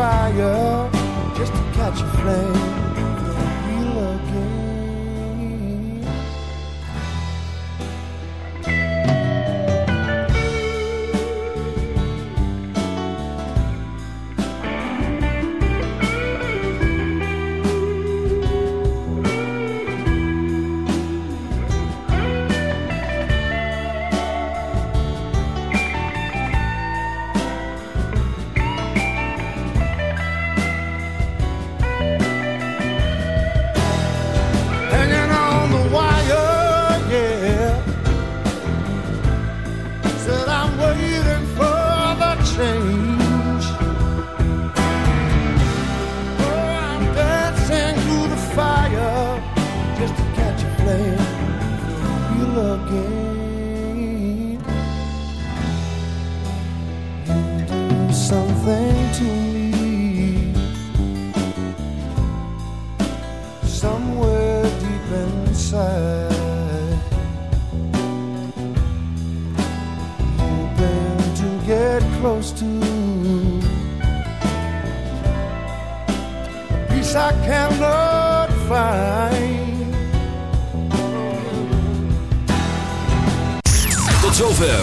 fire just to catch a flame.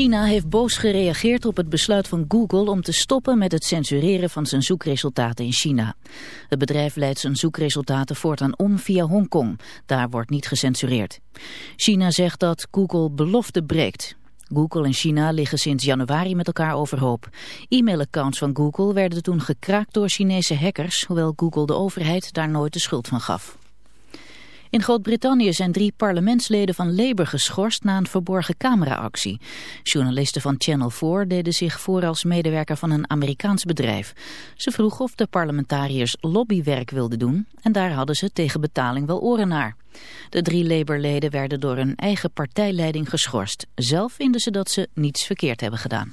China heeft boos gereageerd op het besluit van Google om te stoppen met het censureren van zijn zoekresultaten in China. Het bedrijf leidt zijn zoekresultaten voortaan om via Hongkong. Daar wordt niet gecensureerd. China zegt dat Google belofte breekt. Google en China liggen sinds januari met elkaar overhoop. E-mailaccounts van Google werden toen gekraakt door Chinese hackers, hoewel Google de overheid daar nooit de schuld van gaf. In Groot-Brittannië zijn drie parlementsleden van Labour geschorst na een verborgen cameraactie. Journalisten van Channel 4 deden zich voor als medewerker van een Amerikaans bedrijf. Ze vroegen of de parlementariërs lobbywerk wilden doen en daar hadden ze tegen betaling wel oren naar. De drie Labour-leden werden door hun eigen partijleiding geschorst. Zelf vinden ze dat ze niets verkeerd hebben gedaan.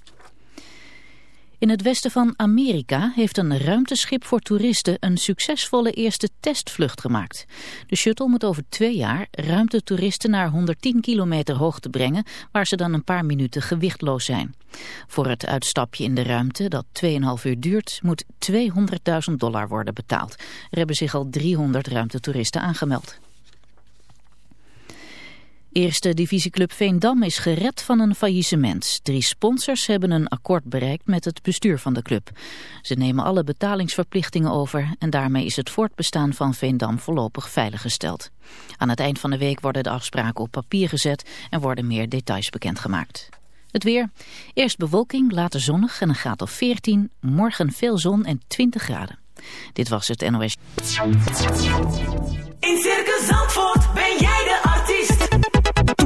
In het westen van Amerika heeft een ruimteschip voor toeristen een succesvolle eerste testvlucht gemaakt. De shuttle moet over twee jaar ruimtetoeristen naar 110 kilometer hoogte brengen, waar ze dan een paar minuten gewichtloos zijn. Voor het uitstapje in de ruimte, dat 2,5 uur duurt, moet 200.000 dollar worden betaald. Er hebben zich al 300 ruimtetoeristen aangemeld. Eerste divisieclub Veendam is gered van een faillissement. Drie sponsors hebben een akkoord bereikt met het bestuur van de club. Ze nemen alle betalingsverplichtingen over en daarmee is het voortbestaan van Veendam voorlopig veiliggesteld. Aan het eind van de week worden de afspraken op papier gezet en worden meer details bekendgemaakt. Het weer. Eerst bewolking, later zonnig en een graad of 14. Morgen veel zon en 20 graden. Dit was het NOS. In Circus Zandvoort ben jij de.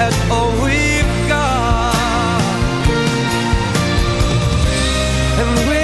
at all we've got. And with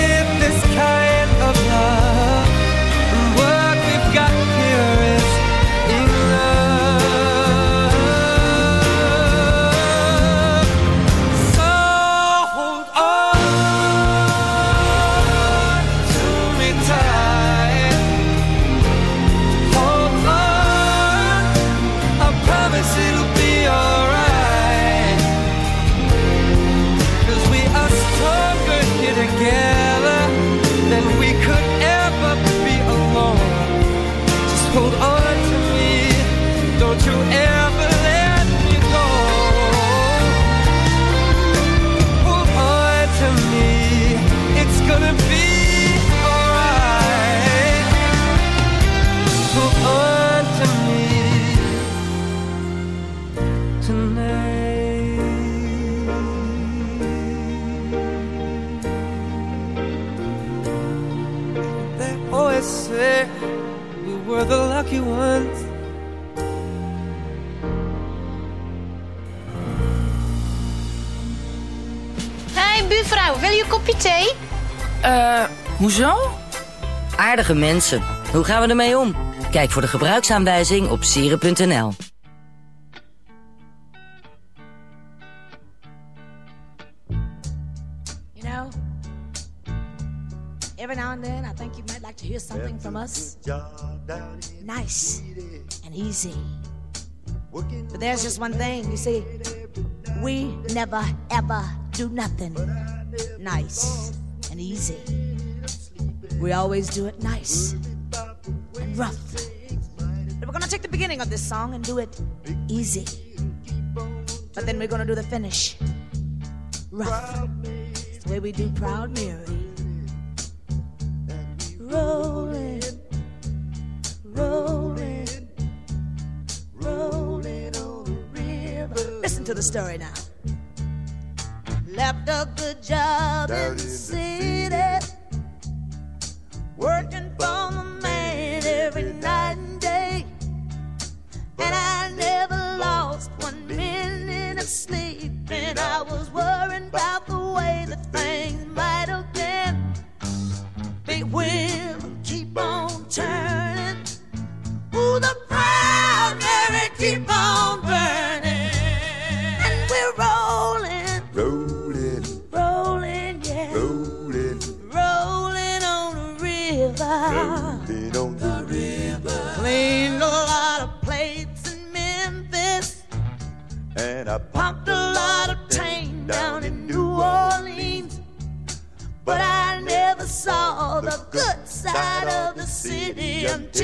Aardige mensen. Hoe gaan we ermee om? Kijk voor de gebruiksaanwijzing op sieren.nl. You know, every now and then I think you might like to hear something from us. Nice and easy. But there's just one thing, you see, we never ever do nothing nice and easy. We always do it nice and rough. But we're gonna take the beginning of this song and do it easy. But then we're gonna do the finish rough. It's the way we do Proud Mary. Rolling, rolling, rolling on the river. Listen to the story now. Left a good job in the city, working Can't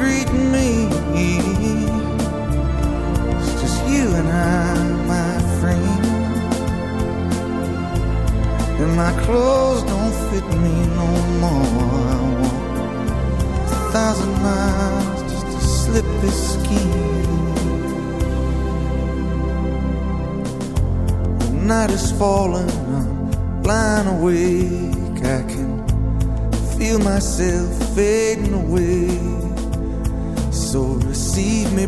greet me. It's just you and I, my friend. And my clothes don't fit me no more. I walk a thousand miles just to slip this skin. The night is falling, I'm lying awake. I can feel myself fading away.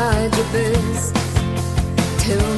hide your face Tell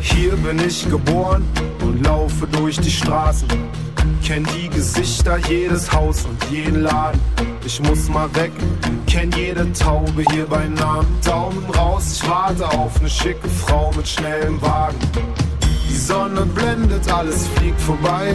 Hier bin ich geboren und laufe durch die Straßen. Kenn die Gesichter, jedes Haus und jeden Laden. Ich muss mal weg, kenn jede Taube hier bei Namen. Daumen raus, ich warte auf ne schicke Frau mit schnellem Wagen. Die Sonne blendet, alles fliegt vorbei.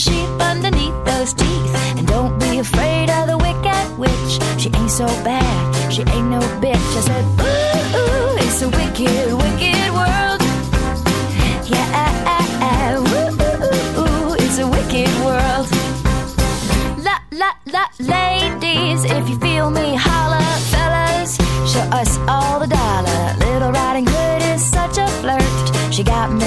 sheep underneath those teeth. And don't be afraid of the wicked witch. She ain't so bad, she ain't no bitch. I said, ooh, ooh it's a wicked, wicked world. Yeah, ooh, ooh, ooh, it's a wicked world. La, la, la, ladies, if you feel me, holla, fellas, show us all